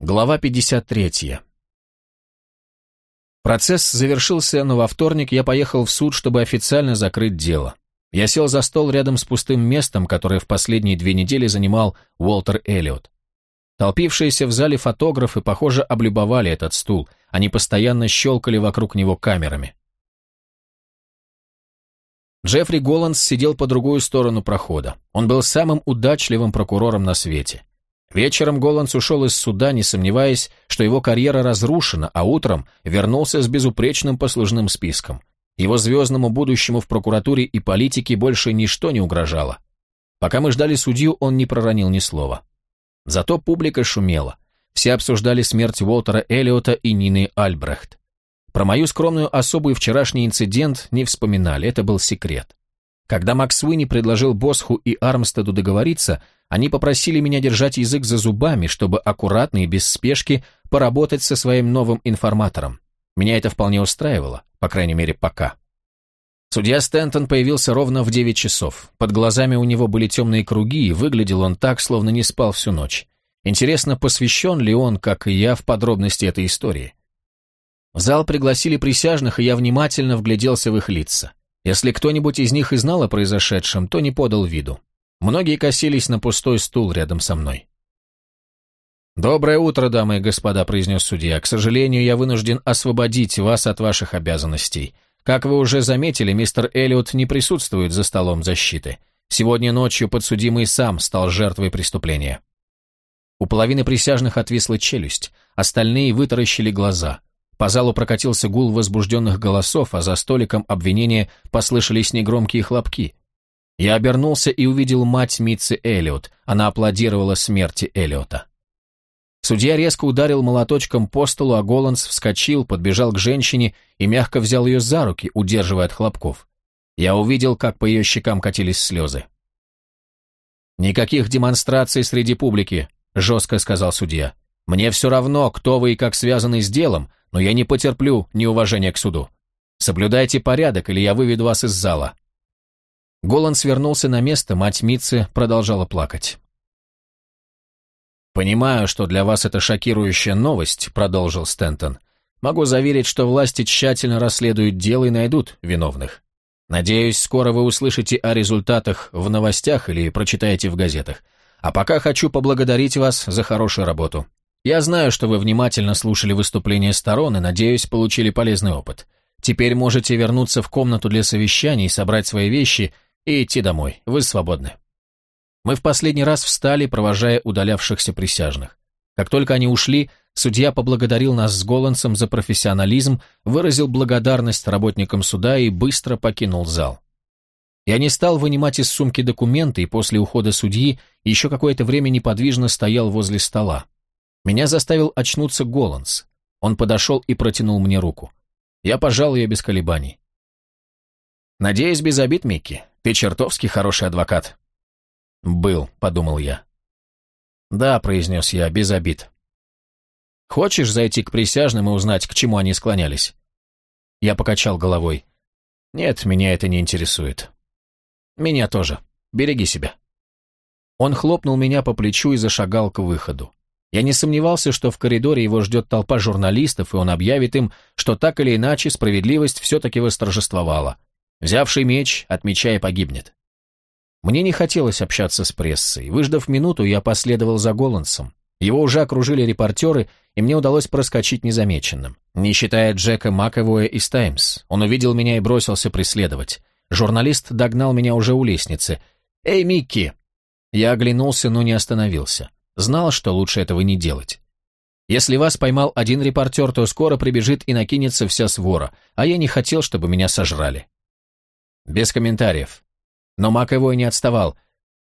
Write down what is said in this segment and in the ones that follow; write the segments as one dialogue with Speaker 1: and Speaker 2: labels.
Speaker 1: Глава 53. Процесс завершился, но во вторник я поехал в суд, чтобы официально закрыть дело. Я сел за стол рядом с пустым местом, которое в последние две недели занимал Уолтер Эллиот. Толпившиеся в зале фотографы, похоже, облюбовали этот стул. Они постоянно щелкали вокруг него камерами. Джеффри Голландс сидел по другую сторону прохода. Он был самым удачливым прокурором на свете. Вечером Голландс ушел из суда, не сомневаясь, что его карьера разрушена, а утром вернулся с безупречным послужным списком. Его звездному будущему в прокуратуре и политике больше ничто не угрожало. Пока мы ждали судью, он не проронил ни слова. Зато публика шумела. Все обсуждали смерть Уолтера Эллиота и Нины Альбрехт. Про мою скромную особу и вчерашний инцидент не вспоминали, это был секрет. Когда Макс Уинни предложил Босху и Армстеду договориться, они попросили меня держать язык за зубами, чтобы аккуратно и без спешки поработать со своим новым информатором. Меня это вполне устраивало, по крайней мере, пока. Судья Стентон появился ровно в 9 часов. Под глазами у него были темные круги, и выглядел он так, словно не спал всю ночь. Интересно, посвящен ли он, как и я, в подробности этой истории? В зал пригласили присяжных, и я внимательно вгляделся в их лица. Если кто-нибудь из них и знал о произошедшем, то не подал виду. Многие косились на пустой стул рядом со мной. «Доброе утро, дамы и господа», — произнес судья. «К сожалению, я вынужден освободить вас от ваших обязанностей. Как вы уже заметили, мистер Эллиот не присутствует за столом защиты. Сегодня ночью подсудимый сам стал жертвой преступления». У половины присяжных отвисла челюсть, остальные вытаращили глаза. По залу прокатился гул возбужденных голосов, а за столиком обвинения послышались негромкие хлопки. Я обернулся и увидел мать Митцы Эллиот. Она аплодировала смерти Эллиота. Судья резко ударил молоточком по столу, а Голландс вскочил, подбежал к женщине и мягко взял ее за руки, удерживая от хлопков. Я увидел, как по ее щекам катились слезы. «Никаких демонстраций среди публики», — жестко сказал судья. «Мне все равно, кто вы и как связаны с делом, но я не потерплю неуважения к суду. Соблюдайте порядок, или я выведу вас из зала». Голан свернулся на место, мать Митцы продолжала плакать. «Понимаю, что для вас это шокирующая новость», — продолжил Стентон. «Могу заверить, что власти тщательно расследуют дело и найдут виновных. Надеюсь, скоро вы услышите о результатах в новостях или прочитаете в газетах. А пока хочу поблагодарить вас за хорошую работу. Я знаю, что вы внимательно слушали выступления сторон и, надеюсь, получили полезный опыт. Теперь можете вернуться в комнату для совещаний, собрать свои вещи и идти домой. Вы свободны. Мы в последний раз встали, провожая удалявшихся присяжных. Как только они ушли, судья поблагодарил нас с Голландсом за профессионализм, выразил благодарность работникам суда и быстро покинул зал. Я не стал вынимать из сумки документы и после ухода судьи еще какое-то время неподвижно стоял возле стола. Меня заставил очнуться Голландс. Он подошел и протянул мне руку. Я пожал ее без колебаний. «Надеюсь, без обид, Микки. Ты чертовски хороший адвокат». «Был», — подумал я. «Да», — произнес я, без обид. «Хочешь зайти к присяжным и узнать, к чему они склонялись?» Я покачал головой. «Нет, меня это не интересует». «Меня тоже. Береги себя». Он хлопнул меня по плечу и зашагал к выходу. Я не сомневался, что в коридоре его ждет толпа журналистов, и он объявит им, что так или иначе справедливость все-таки восторжествовала. Взявший меч, отмечая, погибнет. Мне не хотелось общаться с прессой. Выждав минуту, я последовал за Голландсом. Его уже окружили репортеры, и мне удалось проскочить незамеченным. Не считая Джека Маковоя из «Таймс». Он увидел меня и бросился преследовать. Журналист догнал меня уже у лестницы. «Эй, Микки!» Я оглянулся, но не остановился. Знал, что лучше этого не делать. Если вас поймал один репортер, то скоро прибежит и накинется вся свора, а я не хотел, чтобы меня сожрали. Без комментариев. Но Маковой не отставал.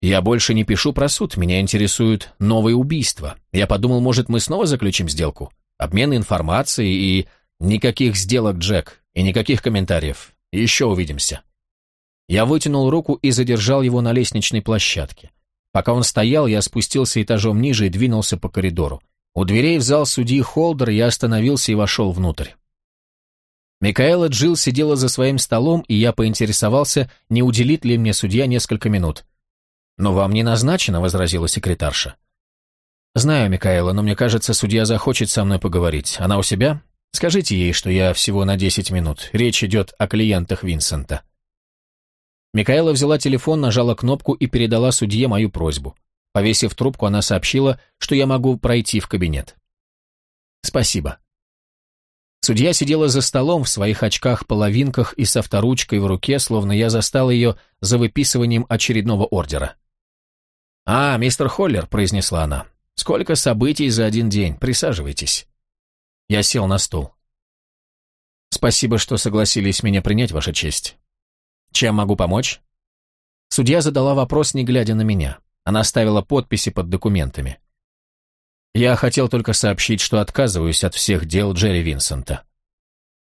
Speaker 1: Я больше не пишу про суд, меня интересуют новые убийства. Я подумал, может, мы снова заключим сделку? Обмен информацией и... Никаких сделок, Джек, и никаких комментариев. Еще увидимся. Я вытянул руку и задержал его на лестничной площадке. Пока он стоял, я спустился этажом ниже и двинулся по коридору. У дверей в зал судьи Холдер я остановился и вошел внутрь. Микаэла Джилл сидела за своим столом, и я поинтересовался, не уделит ли мне судья несколько минут. «Но вам не назначено», — возразила секретарша. Знаю, Микаэла, но мне кажется, судья захочет со мной поговорить. Она у себя? Скажите ей, что я всего на 10 минут. Речь идет о клиентах Винсента. Микаэла взяла телефон, нажала кнопку и передала судье мою просьбу. Повесив трубку, она сообщила, что я могу пройти в кабинет. «Спасибо». Судья сидела за столом в своих очках-половинках и с авторучкой в руке, словно я застал ее за выписыванием очередного ордера. «А, мистер Холлер», — произнесла она, — «сколько событий за один день, присаживайтесь». Я сел на стул. «Спасибо, что согласились меня принять, Ваша честь. Чем могу помочь?» Судья задала вопрос, не глядя на меня. Она ставила подписи под документами. Я хотел только сообщить, что отказываюсь от всех дел Джерри Винсента.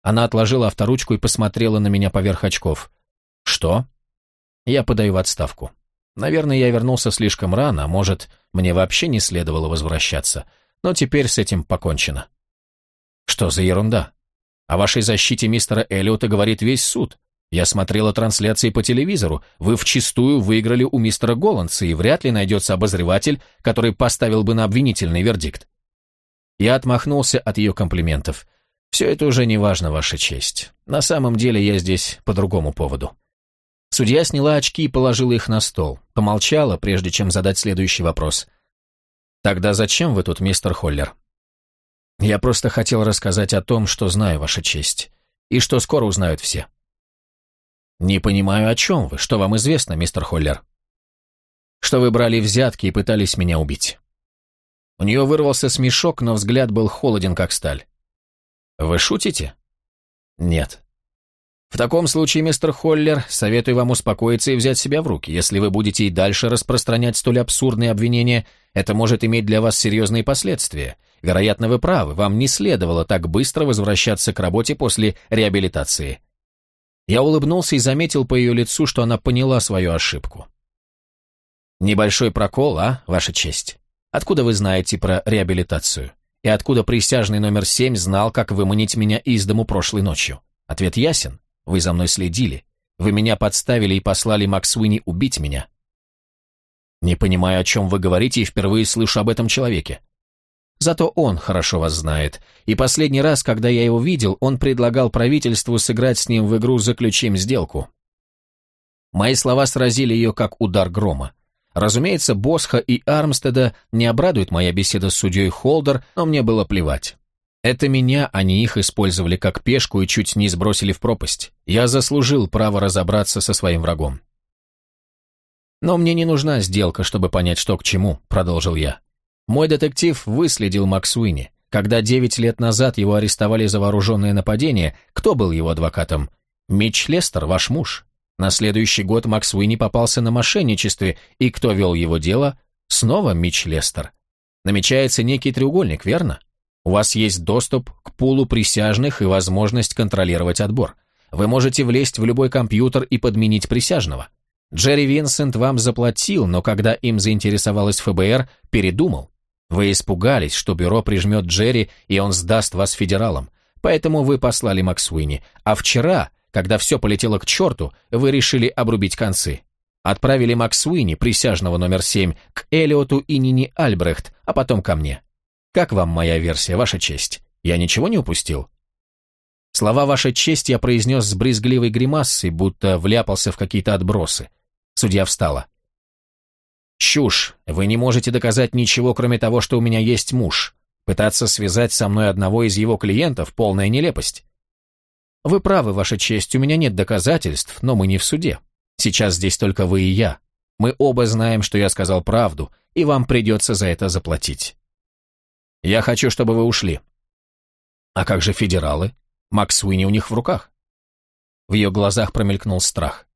Speaker 1: Она отложила авторучку и посмотрела на меня поверх очков. «Что?» «Я подаю в отставку. Наверное, я вернулся слишком рано, а может, мне вообще не следовало возвращаться, но теперь с этим покончено». «Что за ерунда? О вашей защите мистера Эллиота говорит весь суд. Я смотрела трансляции по телевизору. Вы вчистую выиграли у мистера Голландса, и вряд ли найдется обозреватель, который поставил бы на обвинительный вердикт. Я отмахнулся от ее комплиментов. Все это уже не важно, Ваша честь. На самом деле я здесь по другому поводу. Судья сняла очки и положила их на стол. Помолчала, прежде чем задать следующий вопрос. «Тогда зачем вы тут, мистер Холлер?» «Я просто хотел рассказать о том, что знаю, Ваша честь, и что скоро узнают все». «Не понимаю, о чем вы. Что вам известно, мистер Холлер?» «Что вы брали взятки и пытались меня убить». У нее вырвался смешок, но взгляд был холоден, как сталь. «Вы шутите?» «Нет». «В таком случае, мистер Холлер, советую вам успокоиться и взять себя в руки. Если вы будете и дальше распространять столь абсурдные обвинения, это может иметь для вас серьезные последствия. Вероятно, вы правы, вам не следовало так быстро возвращаться к работе после реабилитации. Я улыбнулся и заметил по ее лицу, что она поняла свою ошибку. «Небольшой прокол, а, Ваша честь? Откуда вы знаете про реабилитацию? И откуда присяжный номер семь знал, как выманить меня из дому прошлой ночью? Ответ ясен. Вы за мной следили. Вы меня подставили и послали Максуини убить меня». «Не понимаю, о чем вы говорите, и впервые слышу об этом человеке. Зато он хорошо вас знает. И последний раз, когда я его видел, он предлагал правительству сыграть с ним в игру «Заключим сделку». Мои слова сразили ее, как удар грома. Разумеется, Босха и Армстеда не обрадует моя беседа с судьей Холдер, но мне было плевать. Это меня, а не их, использовали как пешку и чуть не сбросили в пропасть. Я заслужил право разобраться со своим врагом. «Но мне не нужна сделка, чтобы понять, что к чему», — продолжил я. Мой детектив выследил Максуини. Когда девять лет назад его арестовали за вооруженное нападение, кто был его адвокатом? Митч Лестер, ваш муж. На следующий год Максуини попался на мошенничестве, и кто вел его дело? Снова Митч Лестер. Намечается некий треугольник, верно? У вас есть доступ к пулу присяжных и возможность контролировать отбор. Вы можете влезть в любой компьютер и подменить присяжного. Джерри Винсент вам заплатил, но когда им заинтересовалась ФБР, передумал. Вы испугались, что бюро прижмет Джерри, и он сдаст вас федералам. Поэтому вы послали Максуини. А вчера, когда все полетело к черту, вы решили обрубить концы. Отправили Максуини, присяжного номер семь, к Элиоту и Нине Альбрехт, а потом ко мне. Как вам моя версия, ваша честь? Я ничего не упустил? Слова «Ваша честь» я произнес с брезгливой гримасой, будто вляпался в какие-то отбросы. Судья встала. «Чушь! Вы не можете доказать ничего, кроме того, что у меня есть муж. Пытаться связать со мной одного из его клиентов – полная нелепость». «Вы правы, Ваша честь, у меня нет доказательств, но мы не в суде. Сейчас здесь только вы и я. Мы оба знаем, что я сказал правду, и вам придется за это заплатить». «Я хочу, чтобы вы ушли». «А как же федералы? Макс Уинни у них в руках». В ее глазах промелькнул страх.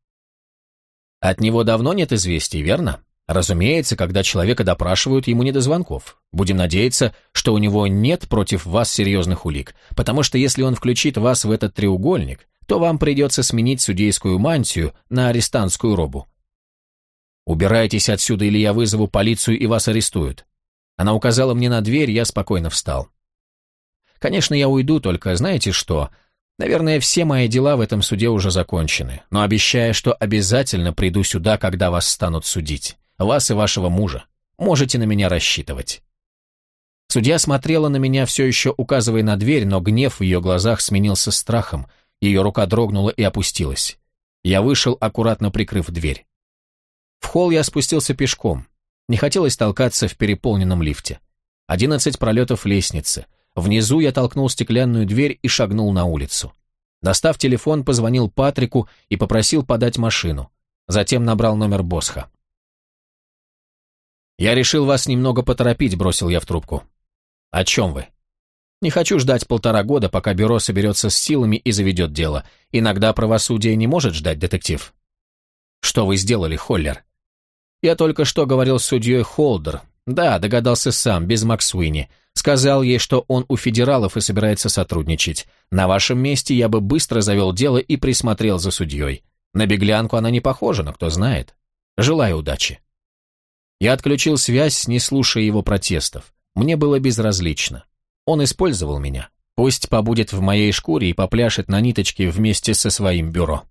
Speaker 1: «От него давно нет известий, верно?» Разумеется, когда человека допрашивают, ему не до звонков. Будем надеяться, что у него нет против вас серьезных улик, потому что если он включит вас в этот треугольник, то вам придется сменить судейскую мантию на арестантскую робу. Убирайтесь отсюда, или я вызову полицию и вас арестуют. Она указала мне на дверь, я спокойно встал. Конечно, я уйду, только знаете что? Наверное, все мои дела в этом суде уже закончены, но обещаю, что обязательно приду сюда, когда вас станут судить вас и вашего мужа. Можете на меня рассчитывать. Судья смотрела на меня, все еще указывая на дверь, но гнев в ее глазах сменился страхом. Ее рука дрогнула и опустилась. Я вышел, аккуратно прикрыв дверь. В холл я спустился пешком. Не хотелось толкаться в переполненном лифте. Одиннадцать пролетов лестницы. Внизу я толкнул стеклянную дверь и шагнул на улицу. Достав телефон, позвонил Патрику и попросил подать машину. Затем набрал номер Босха. «Я решил вас немного поторопить», — бросил я в трубку. «О чем вы?» «Не хочу ждать полтора года, пока бюро соберется с силами и заведет дело. Иногда правосудие не может ждать, детектив». «Что вы сделали, Холлер?» «Я только что говорил с судьей Холдер. Да, догадался сам, без Максуини. Сказал ей, что он у федералов и собирается сотрудничать. На вашем месте я бы быстро завел дело и присмотрел за судьей. На беглянку она не похожа, но кто знает. Желаю удачи». Я отключил связь, не слушая его протестов. Мне было безразлично. Он использовал меня. Пусть побудет в моей шкуре и попляшет на ниточке вместе со своим бюро.